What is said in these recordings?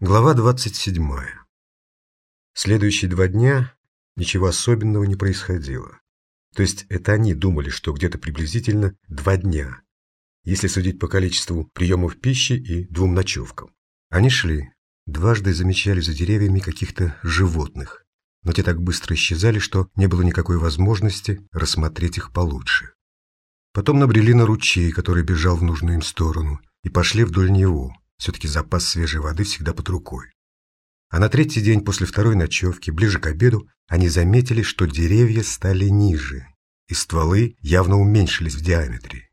Глава 27. Следующие два дня ничего особенного не происходило. То есть это они думали, что где-то приблизительно два дня, если судить по количеству приемов пищи и двум ночевкам. Они шли, дважды замечали за деревьями каких-то животных, но те так быстро исчезали, что не было никакой возможности рассмотреть их получше. Потом набрели на ручей, который бежал в нужную им сторону, и пошли вдоль него, все-таки запас свежей воды всегда под рукой. А на третий день после второй ночевки, ближе к обеду, они заметили, что деревья стали ниже, и стволы явно уменьшились в диаметре.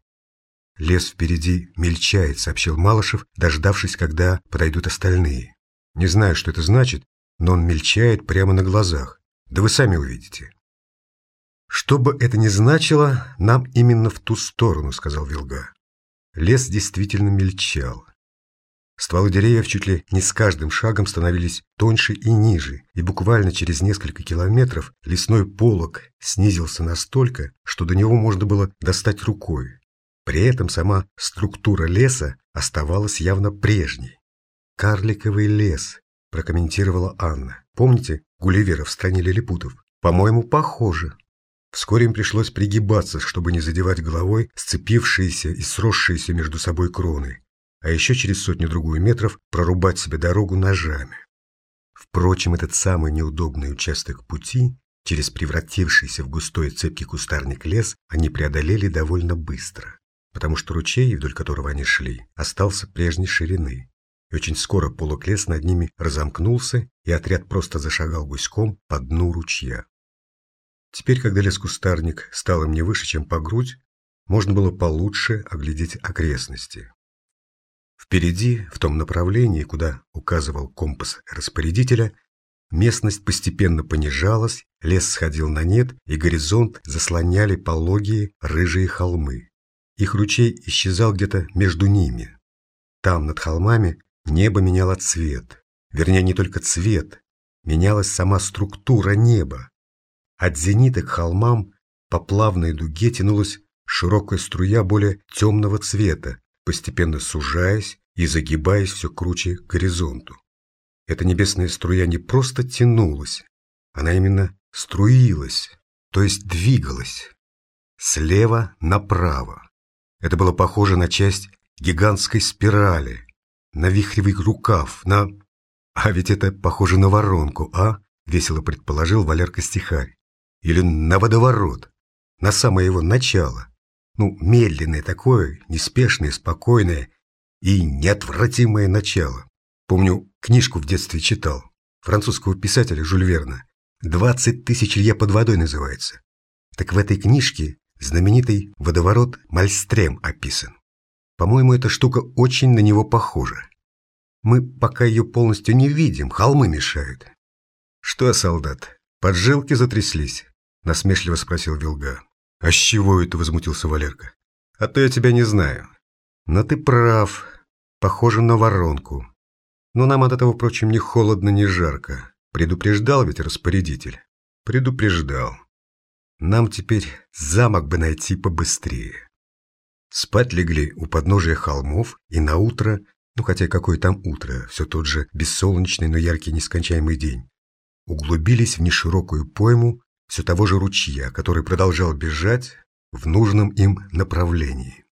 «Лес впереди мельчает», — сообщил Малышев, дождавшись, когда подойдут остальные. «Не знаю, что это значит, но он мельчает прямо на глазах. Да вы сами увидите». «Что бы это ни значило, нам именно в ту сторону», — сказал Вилга. Лес действительно мельчал. Стволы деревьев чуть ли не с каждым шагом становились тоньше и ниже, и буквально через несколько километров лесной полог снизился настолько, что до него можно было достать рукой. При этом сама структура леса оставалась явно прежней. «Карликовый лес», – прокомментировала Анна. «Помните Гулливера в стране лилипутов? По-моему, похоже». Вскоре им пришлось пригибаться, чтобы не задевать головой сцепившиеся и сросшиеся между собой кроны а еще через сотню-другую метров прорубать себе дорогу ножами. Впрочем, этот самый неудобный участок пути, через превратившийся в густой цепкий кустарник лес, они преодолели довольно быстро, потому что ручей, вдоль которого они шли, остался прежней ширины. И очень скоро полок лес над ними разомкнулся, и отряд просто зашагал гуськом по дну ручья. Теперь, когда лес-кустарник стал им не выше, чем по грудь, можно было получше оглядеть окрестности. Впереди, в том направлении, куда указывал компас распорядителя, местность постепенно понижалась, лес сходил на нет, и горизонт заслоняли пологие рыжие холмы. Их ручей исчезал где-то между ними. Там, над холмами, небо меняло цвет. Вернее, не только цвет, менялась сама структура неба. От зенита к холмам по плавной дуге тянулась широкая струя более темного цвета, постепенно сужаясь и загибаясь все круче к горизонту. Эта небесная струя не просто тянулась, она именно струилась, то есть двигалась. Слева направо. Это было похоже на часть гигантской спирали, на вихревый рукав, на... А ведь это похоже на воронку, а? Весело предположил Валерка Стихарь. Или на водоворот, на самое его начало. Ну, медленное такое, неспешное, спокойное и неотвратимое начало. Помню, книжку в детстве читал, французского писателя Жюль Верна. «Двадцать тысяч лье под водой» называется. Так в этой книжке знаменитый водоворот Мальстрем описан. По-моему, эта штука очень на него похожа. Мы пока ее полностью не видим, холмы мешают. «Что, солдат, поджилки затряслись?» – насмешливо спросил Вилга. «А с чего это?» – возмутился Валерка. «А то я тебя не знаю. Но ты прав. Похоже на воронку. Но нам от этого, впрочем, ни холодно, ни жарко. Предупреждал ведь распорядитель? Предупреждал. Нам теперь замок бы найти побыстрее». Спать легли у подножия холмов, и на утро, ну хотя какое там утро, все тот же бессолнечный, но яркий нескончаемый день, углубились в неширокую пойму все того же ручья, который продолжал бежать в нужном им направлении.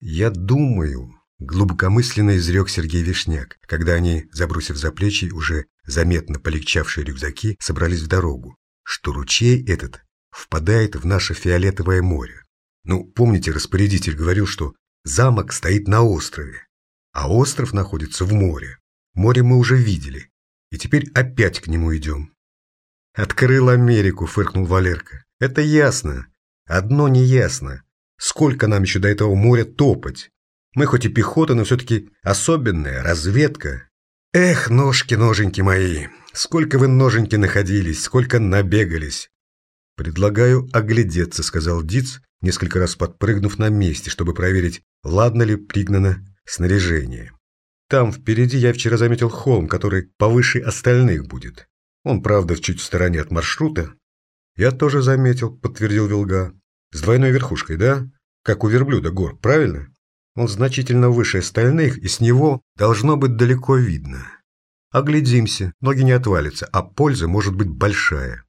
«Я думаю», — глубокомысленно изрек Сергей Вишняк, когда они, забросив за плечи уже заметно полегчавшие рюкзаки, собрались в дорогу, что ручей этот впадает в наше фиолетовое море. Ну, помните, распорядитель говорил, что замок стоит на острове, а остров находится в море. Море мы уже видели, и теперь опять к нему идем. «Открыл Америку», — фыркнул Валерка. «Это ясно. Одно не ясно. Сколько нам еще до этого моря топать? Мы хоть и пехота, но все-таки особенная, разведка. Эх, ножки-ноженьки мои, сколько вы ноженьки находились, сколько набегались. Предлагаю оглядеться, сказал Диц, несколько раз подпрыгнув на месте, чтобы проверить, ладно ли пригнано снаряжение. Там впереди я вчера заметил холм, который повыше остальных будет. Он, правда, чуть в стороне от маршрута. Я тоже заметил, подтвердил Вилга. С двойной верхушкой, да? Как у верблюда гор, правильно? Он значительно выше остальных, и с него должно быть далеко видно. Оглядимся, ноги не отвалятся, а польза может быть большая.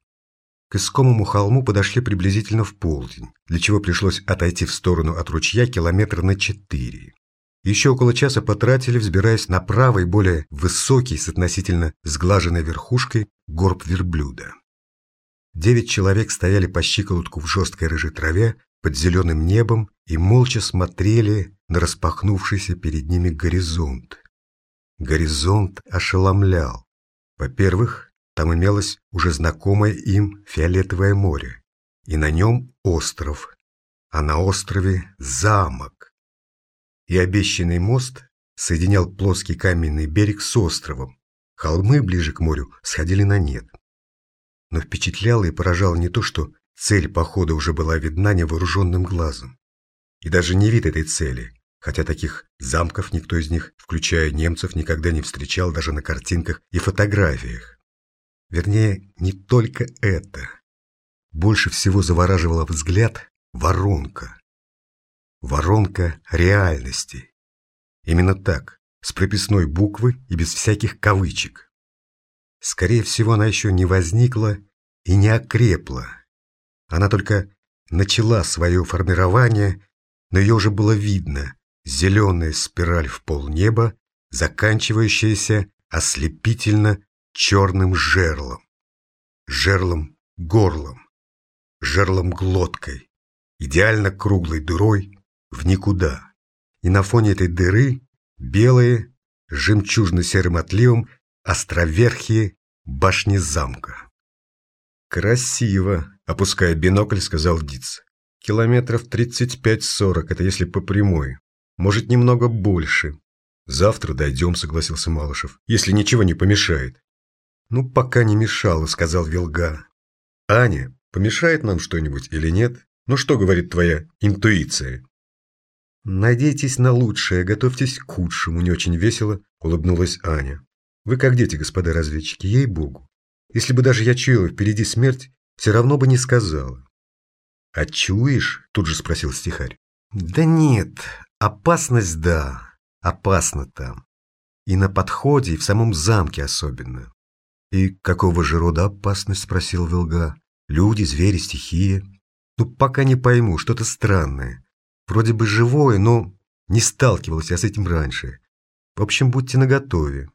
К искомому холму подошли приблизительно в полдень, для чего пришлось отойти в сторону от ручья километра на четыре. Еще около часа потратили, взбираясь на правый, более высокий, с относительно сглаженной верхушкой, горб верблюда. Девять человек стояли по щиколотку в жесткой рыжей траве под зеленым небом и молча смотрели на распахнувшийся перед ними горизонт. Горизонт ошеломлял. Во-первых, там имелось уже знакомое им фиолетовое море, и на нем остров, а на острове замок. И обещанный мост соединял плоский каменный берег с островом. Холмы ближе к морю сходили на нет. Но впечатляло и поражало не то, что цель похода уже была видна невооруженным глазом. И даже не вид этой цели, хотя таких замков никто из них, включая немцев, никогда не встречал даже на картинках и фотографиях. Вернее, не только это. Больше всего завораживала взгляд воронка. Воронка реальности. Именно так, с прописной буквы и без всяких кавычек. Скорее всего, она еще не возникла и не окрепла. Она только начала свое формирование, но ее уже было видно. Зеленая спираль в полнеба, заканчивающаяся ослепительно черным жерлом. Жерлом горлом. Жерлом глоткой. Идеально круглой дырой в никуда. И на фоне этой дыры белые, жемчужно-серым отливом островерхие башни замка. «Красиво», — опуская бинокль, сказал Диц. «Километров 35-40, это если по прямой. Может, немного больше». «Завтра дойдем», — согласился Малышев, «если ничего не помешает». «Ну, пока не мешало», — сказал Вилга. «Аня, помешает нам что-нибудь или нет? Ну что говорит твоя интуиция?» «Надейтесь на лучшее, готовьтесь к худшему», — не очень весело улыбнулась Аня. Вы как дети, господа разведчики, ей-богу. Если бы даже я чуяла впереди смерть, все равно бы не сказала. «А чуешь?» – тут же спросил стихарь. «Да нет, опасность, да, опасно там. И на подходе, и в самом замке особенно». «И какого же рода опасность?» – спросил Вилга. «Люди, звери, стихия?» «Ну, пока не пойму, что-то странное. Вроде бы живое, но не сталкивался я с этим раньше. В общем, будьте наготове.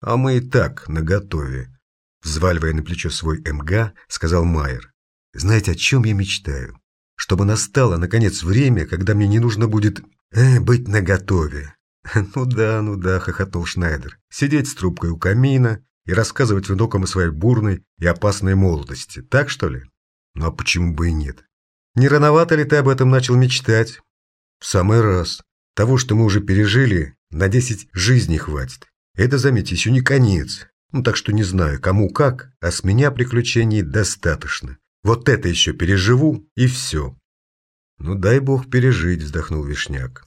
«А мы и так наготове», — взваливая на плечо свой МГ, сказал Майер. «Знаете, о чем я мечтаю? Чтобы настало, наконец, время, когда мне не нужно будет э, быть наготове». «Ну да, ну да», — хохотнул Шнайдер. «Сидеть с трубкой у камина и рассказывать внукам о своей бурной и опасной молодости. Так, что ли? Ну а почему бы и нет? Не рановато ли ты об этом начал мечтать? В самый раз. Того, что мы уже пережили, на десять жизней хватит. Это, заметьте, еще не конец. Ну, так что не знаю, кому как, а с меня приключений достаточно. Вот это еще переживу, и все. Ну, дай бог пережить, вздохнул Вишняк.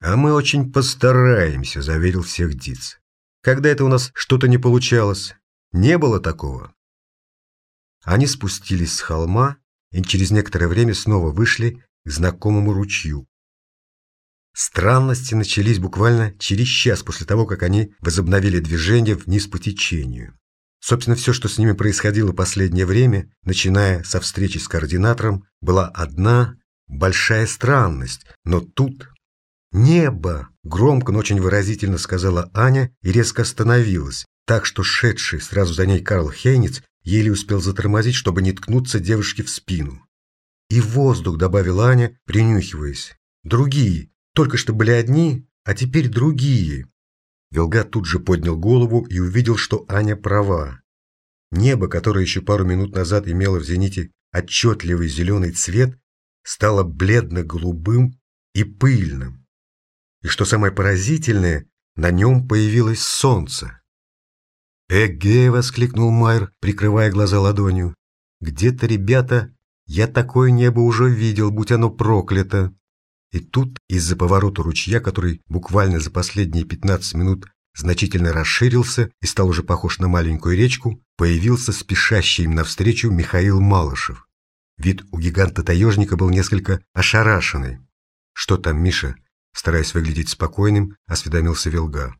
А мы очень постараемся, заверил всех Диц. Когда это у нас что-то не получалось? Не было такого. Они спустились с холма и через некоторое время снова вышли к знакомому ручью. Странности начались буквально через час после того, как они возобновили движение вниз по течению. Собственно, все, что с ними происходило последнее время, начиная со встречи с координатором, была одна большая странность. Но тут «Небо!» – громко, но очень выразительно сказала Аня и резко остановилась, так что шедший сразу за ней Карл Хейниц еле успел затормозить, чтобы не ткнуться девушке в спину. «И воздух», – добавила Аня, принюхиваясь. «Другие, только что были одни, а теперь другие. Велга тут же поднял голову и увидел, что Аня права. Небо, которое еще пару минут назад имело в зените отчетливый зеленый цвет, стало бледно-голубым и пыльным. И что самое поразительное, на нем появилось солнце. «Эге!» — воскликнул Майер, прикрывая глаза ладонью. «Где-то, ребята, я такое небо уже видел, будь оно проклято!» И тут из-за поворота ручья, который буквально за последние 15 минут значительно расширился и стал уже похож на маленькую речку, появился спешащий им навстречу Михаил Малышев. Вид у гиганта-таежника был несколько ошарашенный. «Что там, Миша?» Стараясь выглядеть спокойным, осведомился Вилга.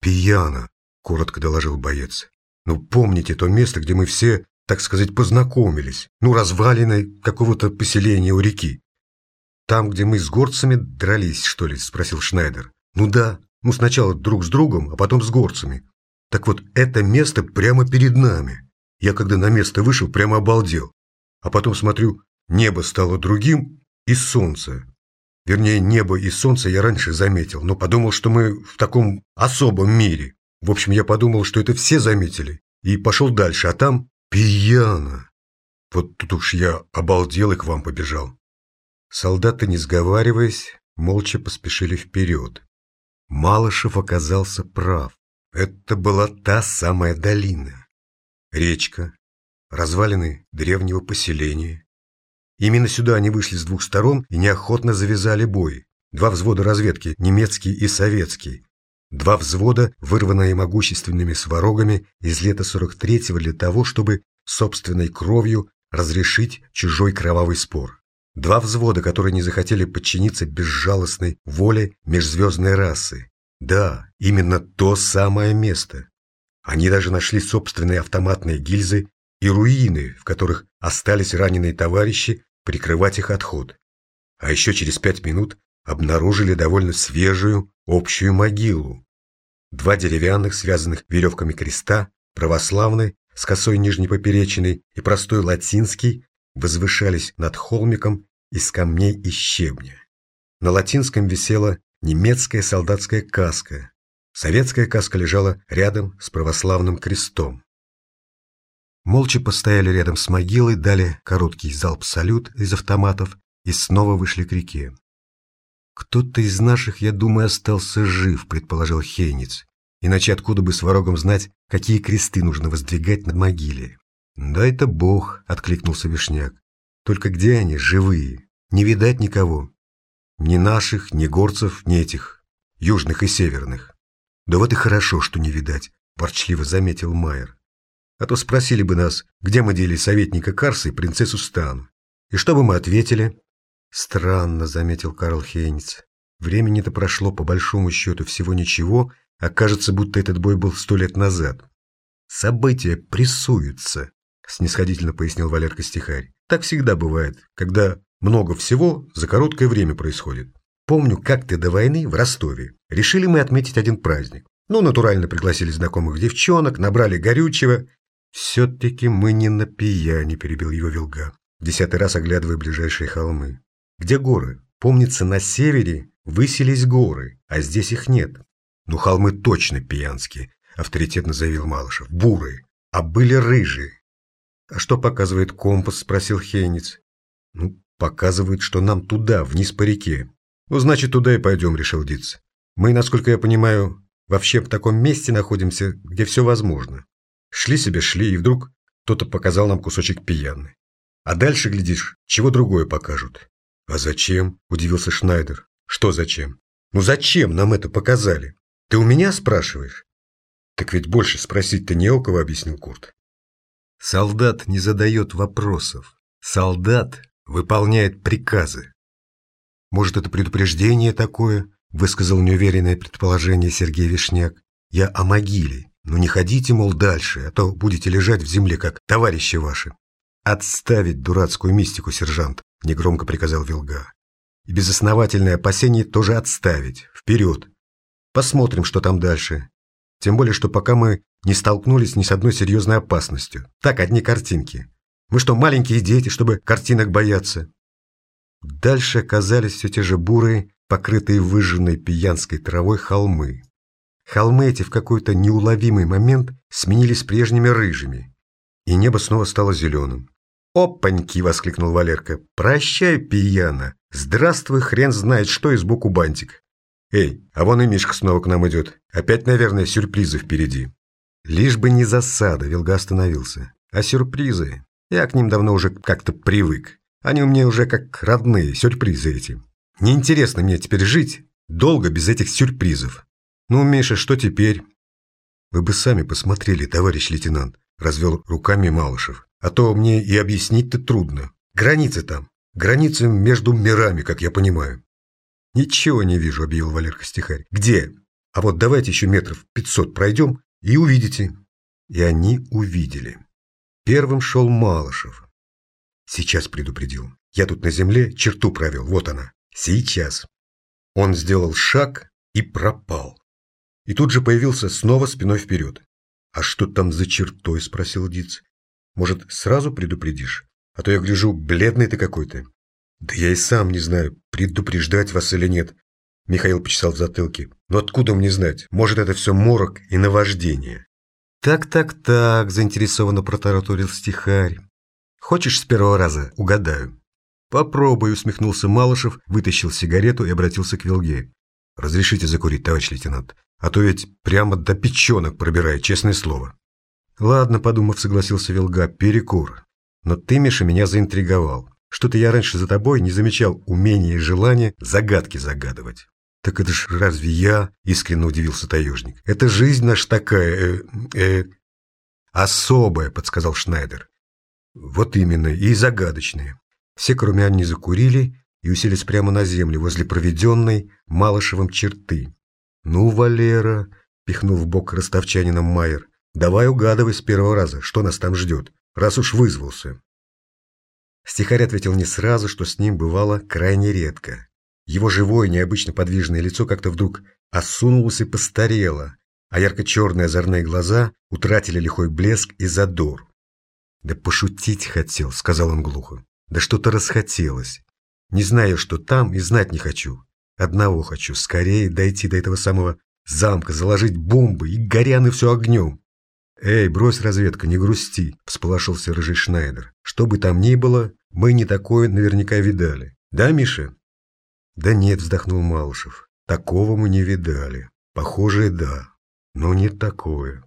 «Пьяно», — коротко доложил боец. «Ну, помните то место, где мы все, так сказать, познакомились? Ну, развалиной какого-то поселения у реки. Там, где мы с горцами дрались, что ли?» — спросил Шнайдер. «Ну да, ну сначала друг с другом, а потом с горцами. Так вот, это место прямо перед нами. Я когда на место вышел, прямо обалдел. А потом смотрю, небо стало другим, и солнце. Вернее, небо и солнце я раньше заметил, но подумал, что мы в таком особом мире. В общем, я подумал, что это все заметили, и пошел дальше, а там пьяно. Вот тут уж я обалдел и к вам побежал. Солдаты, не сговариваясь, молча поспешили вперед. Малышев оказался прав. Это была та самая долина. Речка, развалины древнего поселения, Именно сюда они вышли с двух сторон и неохотно завязали бой. Два взвода разведки, немецкий и советский. Два взвода, вырванные могущественными сварогами из лета 43-го для того, чтобы собственной кровью разрешить чужой кровавый спор. Два взвода, которые не захотели подчиниться безжалостной воле межзвездной расы. Да, именно то самое место. Они даже нашли собственные автоматные гильзы и руины, в которых остались раненые товарищи, прикрывать их отход. А еще через пять минут обнаружили довольно свежую общую могилу. Два деревянных, связанных веревками креста, православный с косой нижней поперечиной и простой латинский, возвышались над холмиком из камней и щебня. На латинском висела немецкая солдатская каска. Советская каска лежала рядом с православным крестом. Молча постояли рядом с могилой, дали короткий залп-салют из автоматов и снова вышли к реке. «Кто-то из наших, я думаю, остался жив», — предположил Хейниц. «Иначе откуда бы с ворогом знать, какие кресты нужно воздвигать на могиле?» «Да это бог», — откликнулся Вишняк. «Только где они, живые? Не видать никого. Ни наших, ни горцев, ни этих, южных и северных». «Да вот и хорошо, что не видать», — ворчливо заметил Майер. А то спросили бы нас, где мы дели советника Карса и принцессу Стану. И что бы мы ответили? Странно, заметил Карл Хейнц. Времени-то прошло по большому счету всего ничего, а кажется, будто этот бой был сто лет назад. События прессуются, снисходительно пояснил Валерка Стихарь. Так всегда бывает, когда много всего за короткое время происходит. Помню, как ты до войны в Ростове. Решили мы отметить один праздник. Ну, натурально пригласили знакомых девчонок, набрали горючего «Все-таки мы не на пьяне», — перебил его Вилга, десятый раз оглядывая ближайшие холмы. «Где горы? Помнится, на севере высились горы, а здесь их нет». «Ну, холмы точно пьянские», — авторитетно заявил Малышев. «Бурые, а были рыжие». «А что показывает компас?» — спросил Хейниц. «Ну, показывает, что нам туда, вниз по реке». «Ну, значит, туда и пойдем», — решил Диц. «Мы, насколько я понимаю, вообще в таком месте находимся, где все возможно. Шли себе шли, и вдруг кто-то показал нам кусочек пьяны. А дальше, глядишь, чего другое покажут. А зачем? Удивился Шнайдер. Что зачем? Ну зачем нам это показали? Ты у меня спрашиваешь? Так ведь больше спросить-то не у кого, объяснил Курт. Солдат не задает вопросов. Солдат выполняет приказы. Может, это предупреждение такое, высказал неуверенное предположение Сергей Вишняк. Я о могиле, ну не ходите, мол, дальше, а то будете лежать в земле, как товарищи ваши. Отставить дурацкую мистику, сержант, негромко приказал Вилга. И безосновательное опасение тоже отставить. Вперед. Посмотрим, что там дальше. Тем более, что пока мы не столкнулись ни с одной серьезной опасностью. Так, одни картинки. Мы что, маленькие дети, чтобы картинок бояться? Дальше оказались все те же бурые, покрытые выжженной пьянской травой холмы. Холмы эти в какой-то неуловимый момент сменились прежними рыжими, и небо снова стало зеленым. «Опаньки!» — воскликнул Валерка. «Прощай, пьяна! Здравствуй, хрен знает что, и сбоку бантик!» «Эй, а вон и Мишка снова к нам идет. Опять, наверное, сюрпризы впереди». Лишь бы не засада, Вилга остановился. А сюрпризы? Я к ним давно уже как-то привык. Они у меня уже как родные, сюрпризы эти. Неинтересно мне теперь жить долго без этих сюрпризов. «Ну, Миша, что теперь?» «Вы бы сами посмотрели, товарищ лейтенант», – развел руками Малышев. «А то мне и объяснить-то трудно. Границы там. Границы между мирами, как я понимаю». Ничего не вижу, объявил Валерка стихарь. Где? А вот давайте еще метров пятьсот пройдем и увидите. И они увидели. Первым шел Малышев. Сейчас предупредил. Я тут на земле черту провел, вот она. Сейчас. Он сделал шаг и пропал. И тут же появился снова спиной вперед. «А что там за чертой?» – спросил Диц. «Может, сразу предупредишь? А то я гляжу, бледный ты какой-то». «Да я и сам не знаю, предупреждать вас или нет», – Михаил почесал в затылке. «Но откуда мне знать? Может, это все морок и наваждение?» «Так-так-так», – заинтересованно протараторил стихарь. «Хочешь с первого раза? Угадаю». «Попробуй», – усмехнулся Малышев, вытащил сигарету и обратился к Вилге. «Разрешите закурить, товарищ лейтенант, а то ведь прямо до печенок пробирает, честное слово». «Ладно», – подумав, согласился Вилга, – «перекур. Но ты, Миша, меня заинтриговал. Что-то я раньше за тобой не замечал умения и желания загадки загадывать». «Так это ж разве я?» – искренне удивился таежник. «Это жизнь наша такая, э, э...» «Особая», – подсказал Шнайдер. «Вот именно, и загадочная». Все, кроме Анни, закурили и уселись прямо на землю возле проведенной Малышевым черты. «Ну, Валера», – пихнул в бок ростовчанином Майер, – «давай угадывай с первого раза, что нас там ждет, раз уж вызвался». Стихарь ответил не сразу, что с ним бывало крайне редко. Его живое, необычно подвижное лицо как-то вдруг осунулось и постарело, а ярко-черные озорные глаза утратили лихой блеск и задор. «Да пошутить хотел», — сказал он глухо. Да что-то расхотелось. Не знаю, что там, и знать не хочу. Одного хочу, скорее дойти до этого самого замка, заложить бомбы и горяны все огнем. «Эй, брось, разведка, не грусти», – всполошился рыжий Шнайдер. «Что бы там ни было, мы не такое наверняка видали. Да, Миша?» «Да нет», – вздохнул Малышев. «Такого мы не видали. Похоже, да. Но не такое.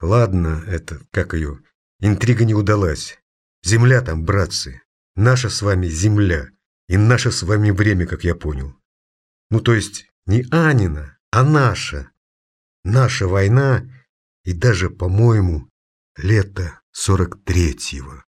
Ладно, это, как ее, интрига не удалась. Земля там, братцы. Наша с вами земля и наше с вами время, как я понял. Ну, то есть не Анина, а наша. Наша война и даже, по-моему, лето сорок третьего.